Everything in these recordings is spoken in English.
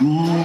Mmm.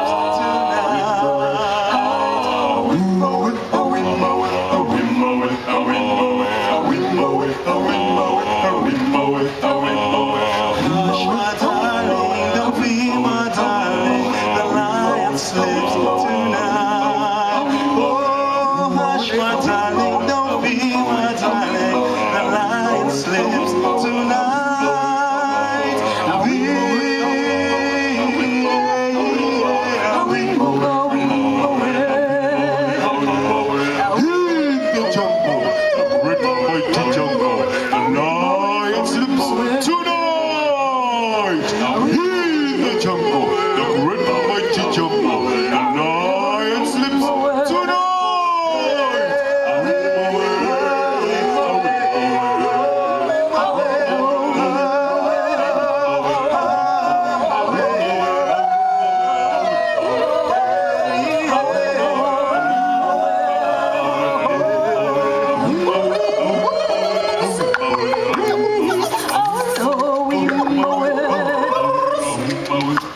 Ooh,